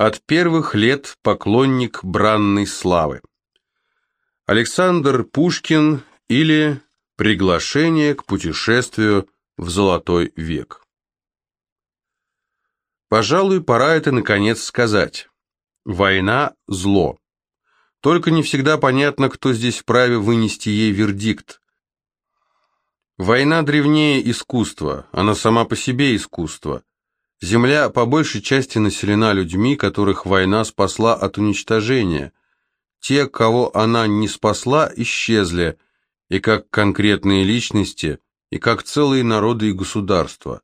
От первых лет поклонник бранной славы. Александр Пушкин или Приглашение к путешествию в Золотой век. Пожалуй, пора это наконец сказать. Война – зло. Только не всегда понятно, кто здесь вправе вынести ей вердикт. Война древнее искусства, она сама по себе искусство. Земля по большей части населена людьми, которых война спасла от уничтожения. Те, кого она не спасла, исчезли – и как конкретные личности, и как целые народы и государства.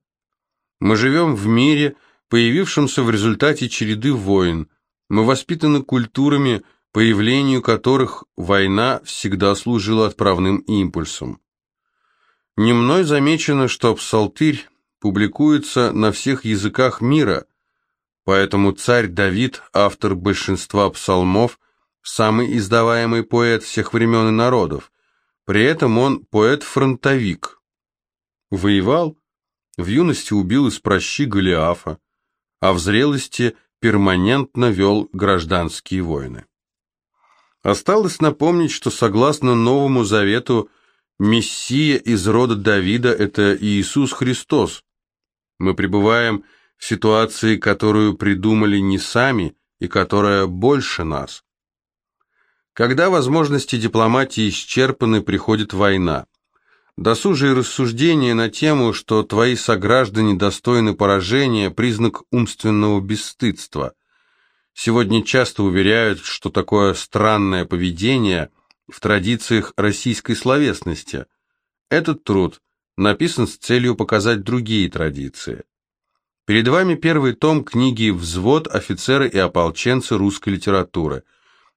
Мы живем в мире, появившемся в результате череды войн. Мы воспитаны культурами, появлению которых война всегда служила отправным импульсом. Не мной замечено, что псалтырь публикуется на всех языках мира, поэтому царь Давид, автор большинства псалмов, самый издаваемый поэт всех времен и народов, при этом он поэт-фронтовик. Воевал, в юности убил из прощи Голиафа, а в зрелости перманентно вел гражданские войны. Осталось напомнить, что согласно Новому Завету, Мессия из рода Давида – это Иисус Христос. Мы пребываем в ситуации, которую придумали не сами и которая больше нас. Когда возможности дипломатии исчерпаны, приходит война. Досужие рассуждения на тему, что твои сограждане достойны поражения, признак умственного бесстыдства. Сегодня часто уверяют, что такое странное поведение в традициях российской словесности. Этот труд написан с целью показать другие традиции. Перед вами первый том книги «Взвод. Офицеры и ополченцы русской литературы».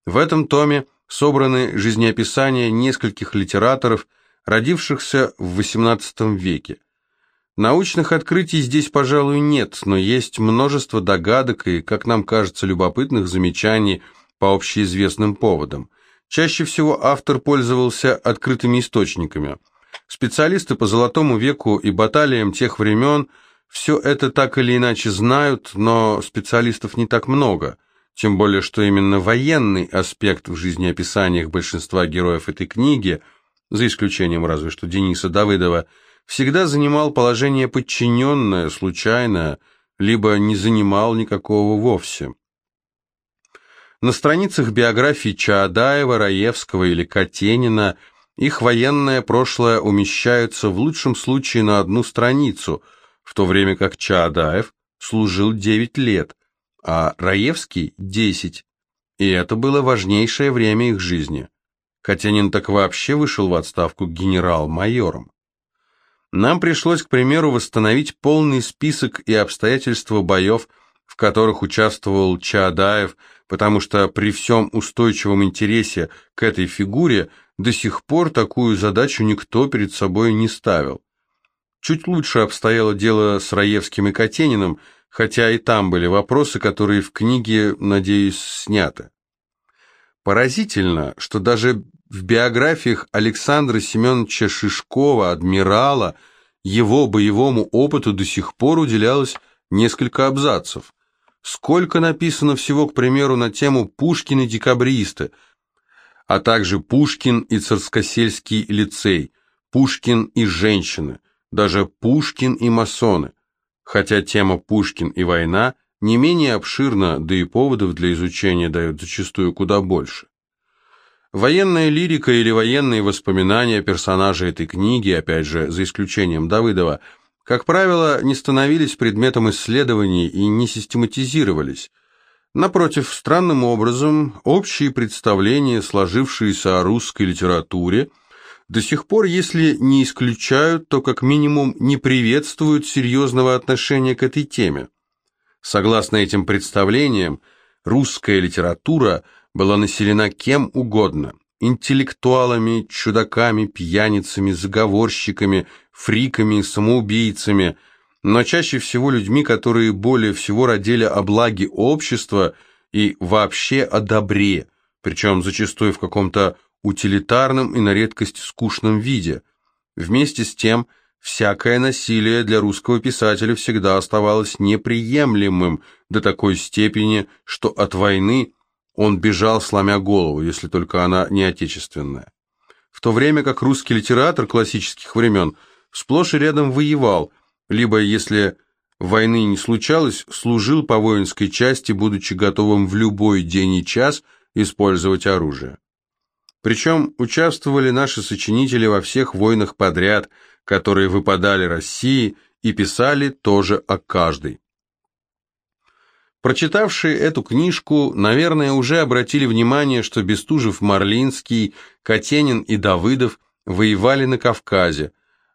В этом томе собраны жизнеописания нескольких литераторов, родившихся в XVIII веке. Научных открытий здесь, пожалуй, нет, но есть множество догадок и, как нам кажется, любопытных замечаний по общеизвестным поводам. Чаще всего автор пользовался открытыми источниками. Специалисты по Золотому веку и баталиям тех времен все это так или иначе знают, но специалистов не так много – тем более, что именно военный аспект в жизнеописаниях большинства героев этой книги, за исключением разве что Дениса Давыдова, всегда занимал положение подчиненное, случайное, либо не занимал никакого вовсе. На страницах биографий Чаадаева, Раевского или Катенина их военное прошлое умещаются в лучшем случае на одну страницу, в то время как Чаадаев служил 9 лет, а Раевский – 10, и это было важнейшее время их жизни. Катянин так вообще вышел в отставку генерал-майором. Нам пришлось, к примеру, восстановить полный список и обстоятельства боев, в которых участвовал Чаадаев, потому что при всем устойчивом интересе к этой фигуре до сих пор такую задачу никто перед собой не ставил. Чуть лучше обстояло дело с Раевским и Катениным – хотя и там были вопросы, которые в книге, надеюсь, сняты. Поразительно, что даже в биографиях Александра Семеновича Шишкова, адмирала, его боевому опыту до сих пор уделялось несколько абзацев. Сколько написано всего, к примеру, на тему «Пушкин и декабристы», а также «Пушкин и царскосельский лицей», «Пушкин и женщины», даже «Пушкин и масоны» хотя тема «Пушкин и война» не менее обширна, да и поводов для изучения дают зачастую куда больше. Военная лирика или военные воспоминания персонажей этой книги, опять же, за исключением Давыдова, как правило, не становились предметом исследований и не систематизировались. Напротив, странным образом, общие представления, сложившиеся о русской литературе, до сих пор, если не исключают, то как минимум не приветствуют серьезного отношения к этой теме. Согласно этим представлениям, русская литература была населена кем угодно – интеллектуалами, чудаками, пьяницами, заговорщиками, фриками, самоубийцами, но чаще всего людьми, которые более всего родили о благе общества и вообще о добре, причем зачастую в каком-то утилитарном и на редкость скучном виде. Вместе с тем, всякое насилие для русского писателя всегда оставалось неприемлемым до такой степени, что от войны он бежал, сломя голову, если только она не отечественная. В то время как русский литератор классических времен сплошь и рядом воевал, либо, если войны не случалось, служил по воинской части, будучи готовым в любой день и час использовать оружие. Причем участвовали наши сочинители во всех войнах подряд, которые выпадали России, и писали тоже о каждой. Прочитавшие эту книжку, наверное, уже обратили внимание, что Бестужев-Марлинский, Катенин и Давыдов воевали на Кавказе.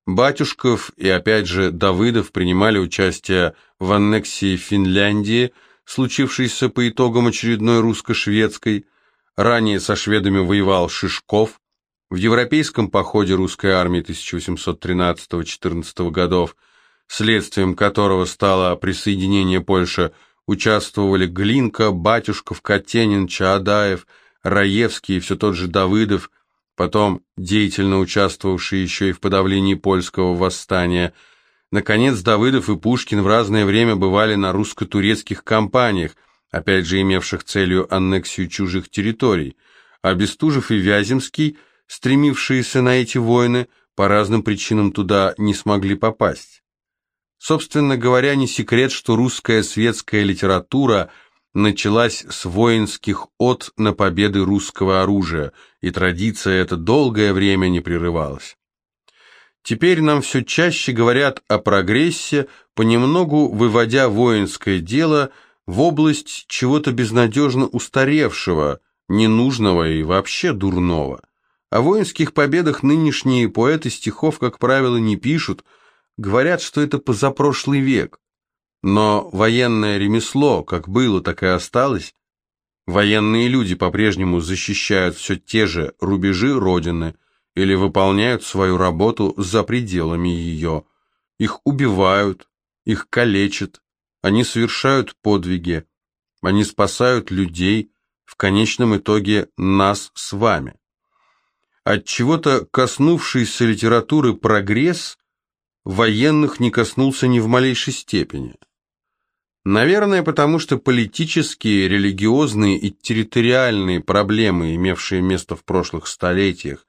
Батюшков и, опять же, Давыдов принимали участие в аннексии Финляндии, случившейся по итогам очередной русско-шведской. Ранее со шведами воевал Шишков. В европейском походе русской армии 1813-14 годов, следствием которого стало присоединение Польши, участвовали Глинка, Батюшков, Катенин, Чаадаев, Раевский и все тот же Давыдов, потом деятельно участвовавший еще и в подавлении польского восстания. Наконец, Давыдов и Пушкин в разное время бывали на русско-турецких кампаниях, опять же имевших целью аннексию чужих территорий, а Бестужев и Вяземский, стремившиеся на эти войны, по разным причинам туда не смогли попасть. Собственно говоря, не секрет, что русская светская литература началась с воинских от на победы русского оружия, и традиция эта долгое время не прерывалась. Теперь нам все чаще говорят о прогрессе, понемногу выводя воинское дело в область чего-то безнадежно устаревшего, ненужного и вообще дурного. О воинских победах нынешние поэты стихов, как правило, не пишут, говорят, что это позапрошлый век. Но военное ремесло, как было, так и осталось. Военные люди по-прежнему защищают все те же рубежи Родины или выполняют свою работу за пределами ее. Их убивают, их калечат, они совершают подвиги, они спасают людей, в конечном итоге нас с вами. От чего-то коснувшийся литературы прогресс военных не коснулся ни в малейшей степени. Наверное, потому что политические, религиозные и территориальные проблемы, имевшие место в прошлых столетиях,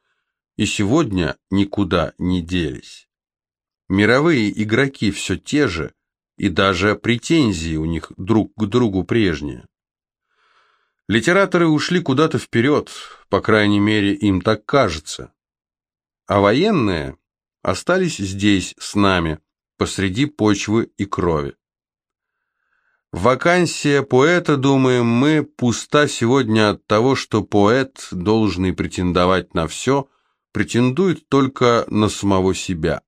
и сегодня никуда не делись. Мировые игроки все те же, и даже претензии у них друг к другу прежние. Литераторы ушли куда-то вперед, по крайней мере, им так кажется. А военные остались здесь, с нами, посреди почвы и крови. Вакансия поэта, думаем мы, пуста сегодня от того, что поэт, должный претендовать на все, претендует только на самого себя.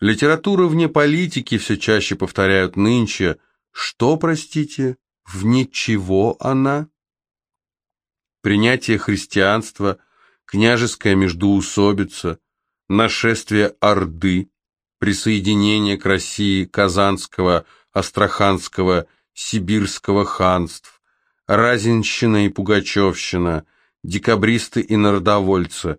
Литература вне политики все чаще повторяют нынче. Что, простите, вне чего она? Принятие христианства, княжеская междуусобица, нашествие Орды, присоединение к России Казанского, Астраханского, Сибирского ханств, Разинщина и Пугачевщина, декабристы и народовольцы,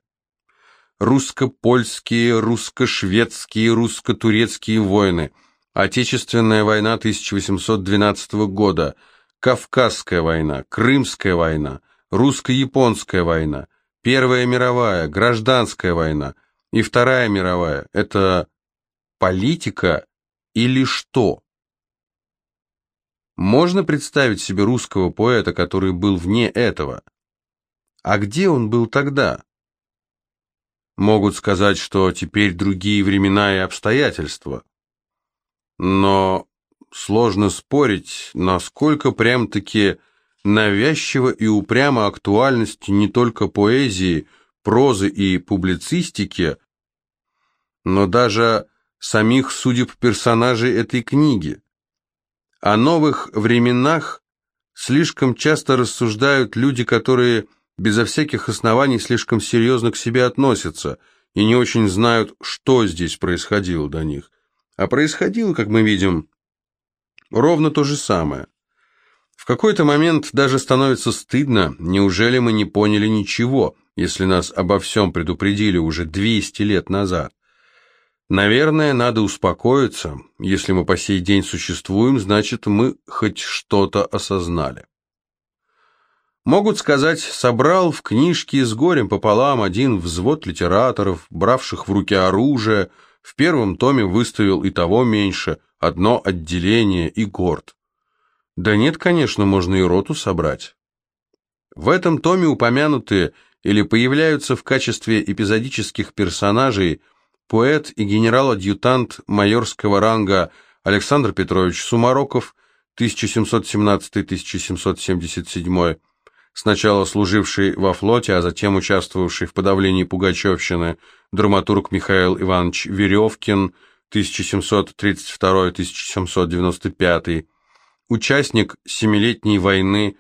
русско-польские, русско-шведские, русско-турецкие войны, Отечественная война 1812 года, Кавказская война, Крымская война, русско-японская война, Первая мировая, гражданская война и Вторая мировая – это политика или что? Можно представить себе русского поэта, который был вне этого? А где он был тогда? Могут сказать, что теперь другие времена и обстоятельства. Но сложно спорить, насколько прям-таки навязчиво и упрямо актуальность не только поэзии, прозы и публицистики, но даже самих судеб персонажей этой книги. О новых временах слишком часто рассуждают люди, которые безо всяких оснований слишком серьезно к себе относятся и не очень знают, что здесь происходило до них. А происходило, как мы видим, ровно то же самое. В какой-то момент даже становится стыдно, неужели мы не поняли ничего, если нас обо всем предупредили уже 200 лет назад. Наверное, надо успокоиться. Если мы по сей день существуем, значит, мы хоть что-то осознали. Могут сказать, собрал в книжке с горем пополам один взвод литераторов, бравших в руки оружие, в первом томе выставил и того меньше, одно отделение и горд. Да нет, конечно, можно и роту собрать. В этом томе упомянуты или появляются в качестве эпизодических персонажей поэт и генерал-адъютант майорского ранга Александр Петрович Сумароков, 1717-1777, сначала служивший во флоте, а затем участвовавший в подавлении Пугачевщины, драматург Михаил Иванович Веревкин, 1732-1795, участник Семилетней войны,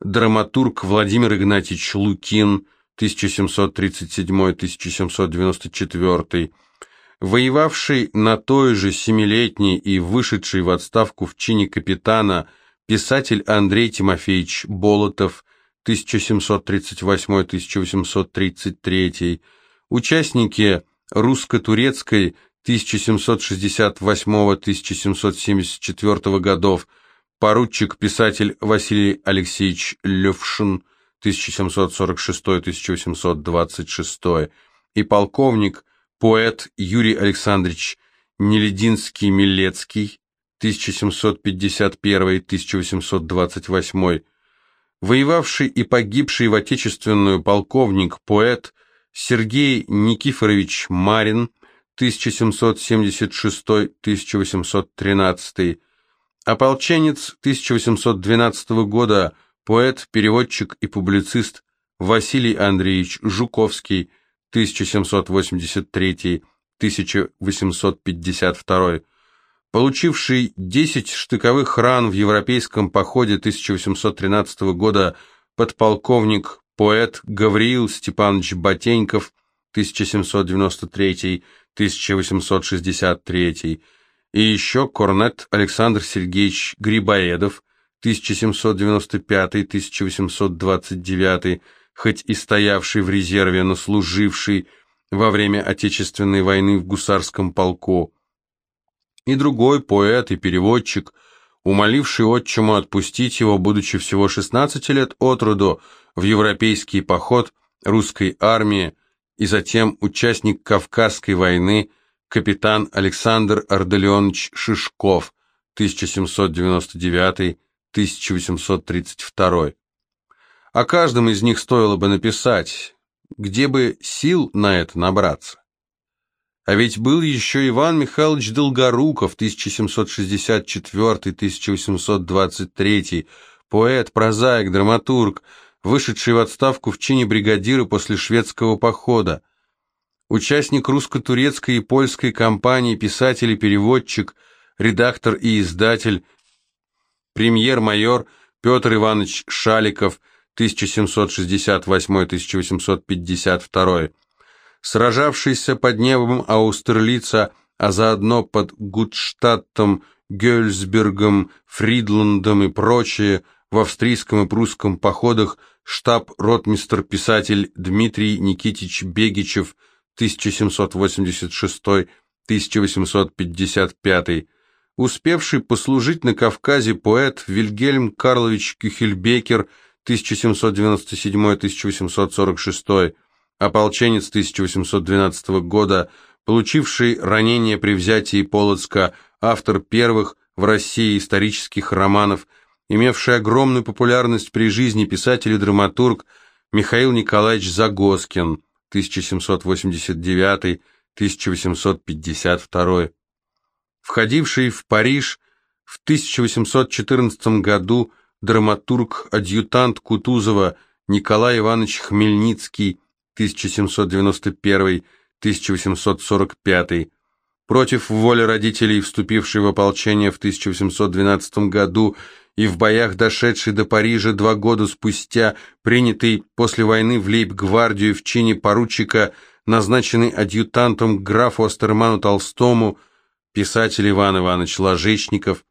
драматург Владимир Игнатьевич Лукин, 1737-1794, воевавший на той же семилетней и вышедший в отставку в чине капитана писатель Андрей Тимофеевич Болотов, 1738-1833, участники русско-турецкой 1768-1774 годов, поручик-писатель Василий Алексеевич Левшин 1746-1826 и полковник, поэт Юрий Александрович Нелединский-Милецкий 1751-1828, воевавший и погибший в Отечественную полковник, поэт Сергей Никифорович Марин 1776-1813, Ополченец 1812 года, поэт, переводчик и публицист Василий Андреевич Жуковский, 1783-1852, получивший 10 штыковых ран в европейском походе 1813 года подполковник, поэт Гавриил Степанович Ботеньков, 1793-1863, и еще корнет Александр Сергеевич Грибоедов, 1795-1829, хоть и стоявший в резерве, но служивший во время Отечественной войны в гусарском полку, и другой поэт и переводчик, умоливший отчиму отпустить его, будучи всего 16 лет от роду, в европейский поход русской армии, и затем участник Кавказской войны, капитан Александр Арделеонович Шишков, 1799-1832. О каждом из них стоило бы написать, где бы сил на это набраться. А ведь был еще Иван Михайлович Долгоруков, 1764-1823, поэт, прозаик, драматург, вышедший в отставку в чине бригадира после шведского похода участник русско-турецкой и польской кампании, писатель и переводчик, редактор и издатель, премьер-майор Петр Иванович Шаликов, 1768-1852, сражавшийся под небом Аустерлица, а заодно под Гудштадтом, Гёльсбергом, Фридландом и прочие, в австрийском и прусском походах штаб-ротмистр-писатель Дмитрий Никитич Бегичев – 1786-1855, успевший послужить на Кавказе поэт Вильгельм Карлович Кюхельбекер 1797-1846, ополченец 1812 года, получивший ранение при взятии Полоцка, автор первых в России исторических романов, имевший огромную популярность при жизни писатель и драматург Михаил Николаевич Загоскин – 1789-1852, входивший в Париж в 1814 году драматург-адъютант Кутузова Николай Иванович Хмельницкий 1791-1845, против воли родителей, вступивший в ополчение в 1812 году и в боях дошедший до Парижа два года спустя, принятый после войны в лейб-гвардию в чине поручика, назначенный адъютантом графу Астерману Толстому, писатель Иван Иванович Ложечников,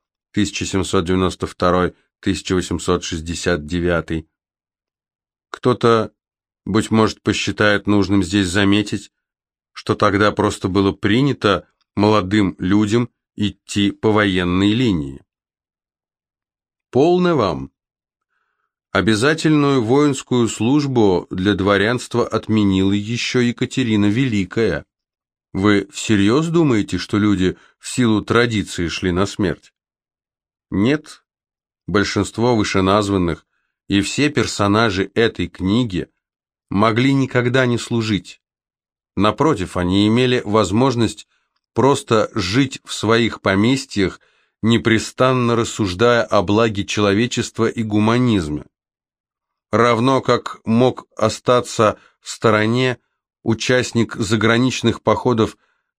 1792-1869. Кто-то, быть может, посчитает нужным здесь заметить, что тогда просто было принято молодым людям идти по военной линии. Полно вам. Обязательную воинскую службу для дворянства отменила еще Екатерина Великая. Вы всерьез думаете, что люди в силу традиции шли на смерть? Нет. Большинство вышеназванных и все персонажи этой книги могли никогда не служить. Напротив, они имели возможность просто жить в своих поместьях, непрестанно рассуждая о благе человечества и гуманизме. Равно как мог остаться в стороне участник заграничных походов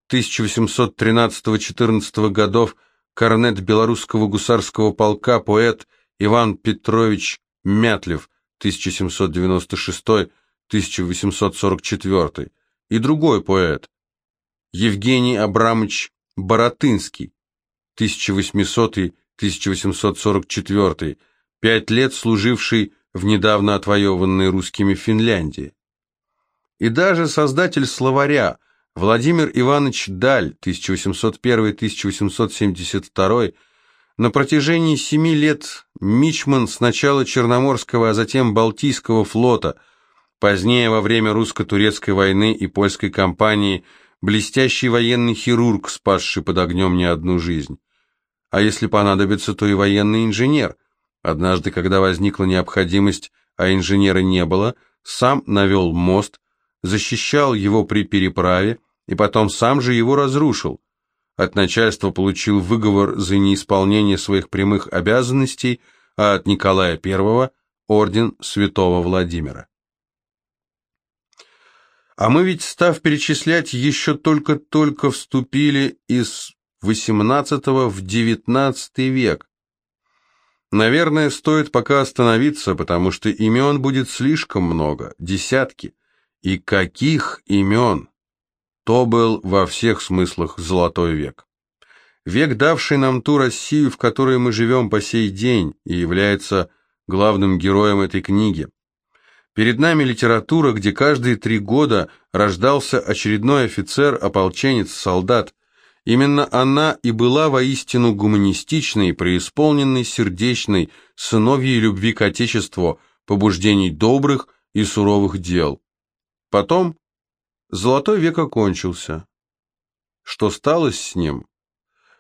1813-14 годов, корнет белорусского гусарского полка, поэт Иван Петрович Мятлев, 1796-1844, и другой поэт, Евгений Абрамович Боротынский, 1800-1844, пять лет служивший в недавно отвоеванной русскими Финляндии. И даже создатель словаря Владимир Иванович Даль, 1801-1872, на протяжении семи лет мичман сначала Черноморского, а затем Балтийского флота, позднее во время русско-турецкой войны и польской кампании блестящий военный хирург, спасший под огнем не одну жизнь. А если понадобится, то и военный инженер – Однажды, когда возникла необходимость, а инженера не было, сам навел мост, защищал его при переправе и потом сам же его разрушил. От начальства получил выговор за неисполнение своих прямых обязанностей, а от Николая I – орден святого Владимира. А мы ведь, став перечислять, еще только-только вступили из XVIII в XIX век. Наверное, стоит пока остановиться, потому что имен будет слишком много, десятки. И каких имен? То был во всех смыслах золотой век. Век, давший нам ту Россию, в которой мы живем по сей день, и является главным героем этой книги. Перед нами литература, где каждые три года рождался очередной офицер, ополченец, солдат, Именно она и была воистину гуманистичной, преисполненной сердечной, сыновьей любви к Отечеству, побуждений добрых и суровых дел. Потом Золотой век окончился. Что стало с ним?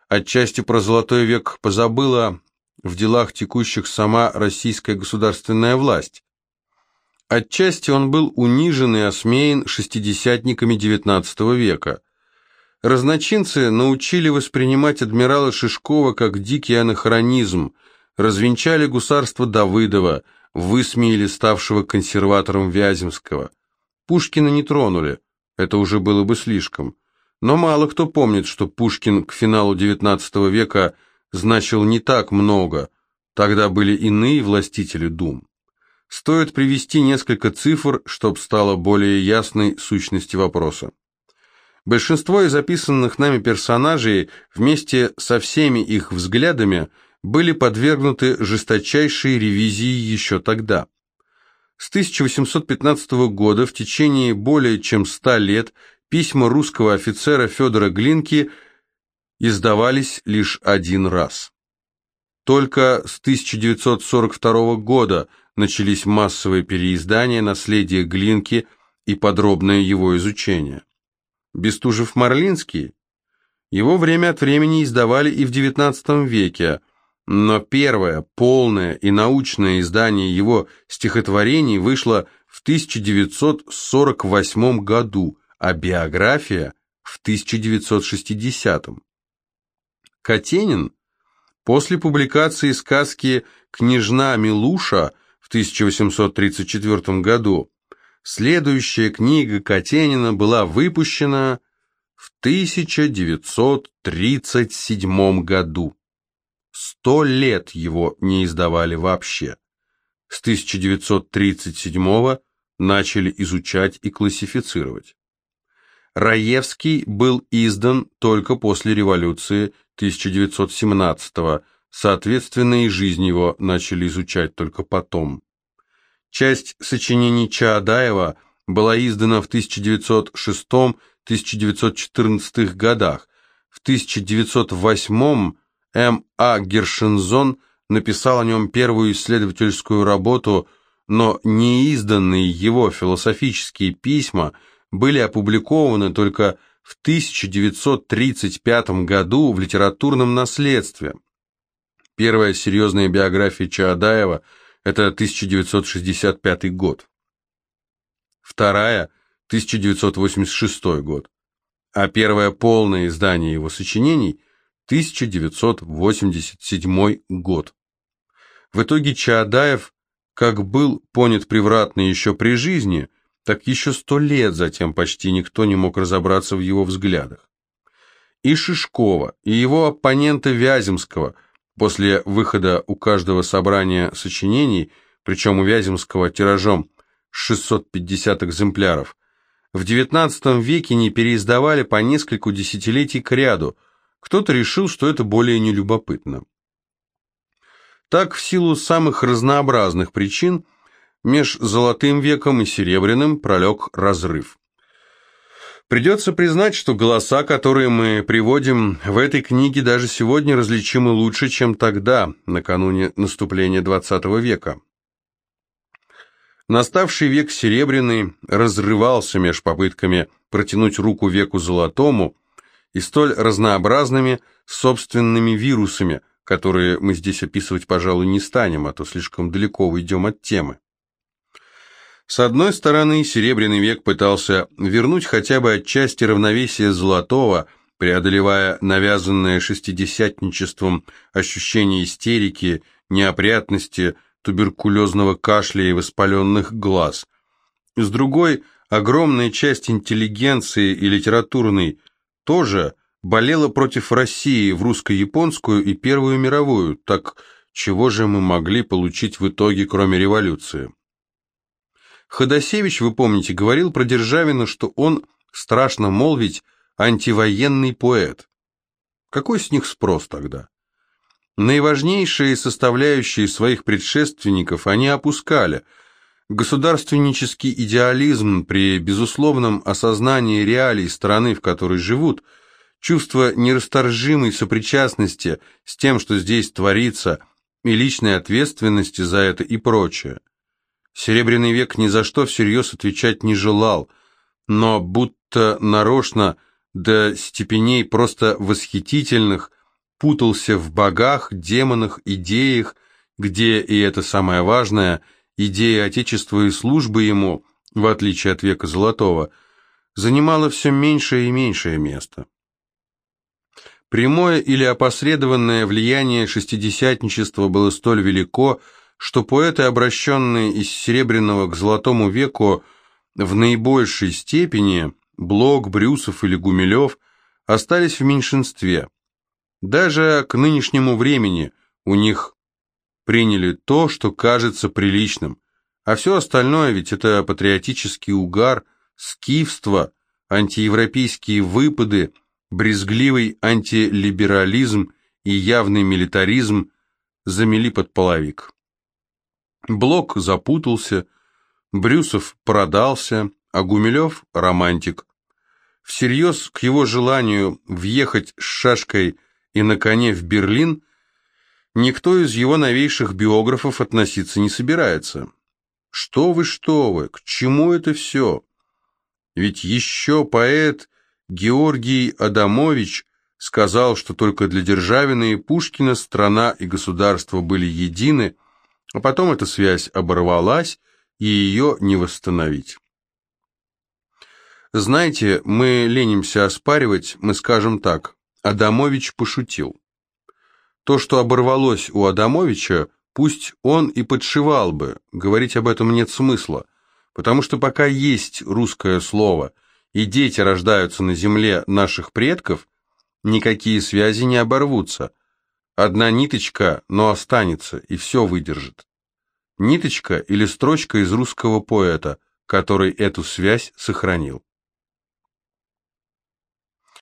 Отчасти про Золотой век позабыла в делах текущих сама российская государственная власть. Отчасти он был унижен и осмеян шестидесятниками XIX века – Разночинцы научили воспринимать адмирала Шишкова как дикий анахронизм, развенчали гусарство Давыдова, высмеяли ставшего консерватором Вяземского. Пушкина не тронули, это уже было бы слишком. Но мало кто помнит, что Пушкин к финалу XIX века значил не так много, тогда были иные властители дум. Стоит привести несколько цифр, чтобы стало более ясной сущности вопроса. Большинство из записанных нами персонажей вместе со всеми их взглядами были подвергнуты жесточайшей ревизии еще тогда. С 1815 года в течение более чем ста лет письма русского офицера Федора Глинки издавались лишь один раз. Только с 1942 года начались массовые переиздания наследия Глинки и подробное его изучение. Бестужев-Марлинский. Его время от времени издавали и в XIX веке, но первое, полное и научное издание его стихотворений вышло в 1948 году, а биография в 1960. Катенин после публикации сказки «Княжна Милуша» в 1834 году Следующая книга Катенина была выпущена в 1937 году. Сто лет его не издавали вообще. С 1937 начали изучать и классифицировать. Раевский был издан только после революции 1917 соответственно и жизнь его начали изучать только потом. Часть сочинений Чаадаева была издана в 1906-1914 годах, В 1908 М. А. Гершензон написал о нем первую исследовательскую работу, но неизданные его философические письма были опубликованы только в 1935 году в литературном наследстве. Первая серьезная биография Чаадаева – это 1965 год. Вторая – 1986 год. А первое полное издание его сочинений – 1987 год. В итоге Чаадаев, как был понят превратно еще при жизни – так еще сто лет затем почти никто не мог разобраться в его взглядах. И Шишкова, и его оппонента Вяземского после выхода у каждого собрания сочинений, причем у Вяземского тиражом 650 экземпляров, в XIX веке не переиздавали по нескольку десятилетий к ряду, кто-то решил, что это более нелюбопытно. Так, в силу самых разнообразных причин, Меж золотым веком и серебряным пролег разрыв. Придется признать, что голоса, которые мы приводим в этой книге, даже сегодня различимы лучше, чем тогда, накануне наступления XX века. Наставший век серебряный разрывался меж попытками протянуть руку веку золотому и столь разнообразными собственными вирусами, которые мы здесь описывать, пожалуй, не станем, а то слишком далеко уйдем от темы. С одной стороны, Серебряный век пытался вернуть хотя бы отчасти равновесие золотого, преодолевая навязанное шестидесятничеством ощущение истерики, неопрятности, туберкулезного кашля и воспаленных глаз. С другой, огромная часть интеллигенции и литературной тоже болела против России в русско-японскую и Первую мировую, так чего же мы могли получить в итоге, кроме революции? Ходосевич, вы помните, говорил про Державина, что он, страшно молвить, антивоенный поэт. Какой с них спрос тогда? Наиважнейшие составляющие своих предшественников они опускали. Государственнический идеализм при безусловном осознании реалий страны, в которой живут, чувство нерасторжимой сопричастности с тем, что здесь творится, и личной ответственности за это и прочее. Серебряный век ни за что всерьез отвечать не желал, но будто нарочно до степеней просто восхитительных путался в богах, демонах, идеях, где, и это самое важное, идея Отечества и службы ему, в отличие от века Золотого, занимала все меньшее и меньшее место. Прямое или опосредованное влияние шестидесятничества было столь велико, что поэты, обращенные из Серебряного к Золотому веку в наибольшей степени, Блок, Брюсов или Гумилев, остались в меньшинстве. Даже к нынешнему времени у них приняли то, что кажется приличным, а все остальное ведь это патриотический угар, скифство, антиевропейские выпады, брезгливый антилиберализм и явный милитаризм замели под половик. Блок запутался, Брюсов продался, а Гумилев – романтик. Всерьез к его желанию въехать с шашкой и на коне в Берлин никто из его новейших биографов относиться не собирается. Что вы, что вы, к чему это все? Ведь еще поэт Георгий Адамович сказал, что только для Державина и Пушкина страна и государство были едины – а потом эта связь оборвалась, и ее не восстановить. Знаете, мы ленимся оспаривать, мы скажем так, Адамович пошутил. То, что оборвалось у Адамовича, пусть он и подшивал бы, говорить об этом нет смысла, потому что пока есть русское слово, и дети рождаются на земле наших предков, никакие связи не оборвутся, Одна ниточка, но останется, и все выдержит. Ниточка или строчка из русского поэта, который эту связь сохранил.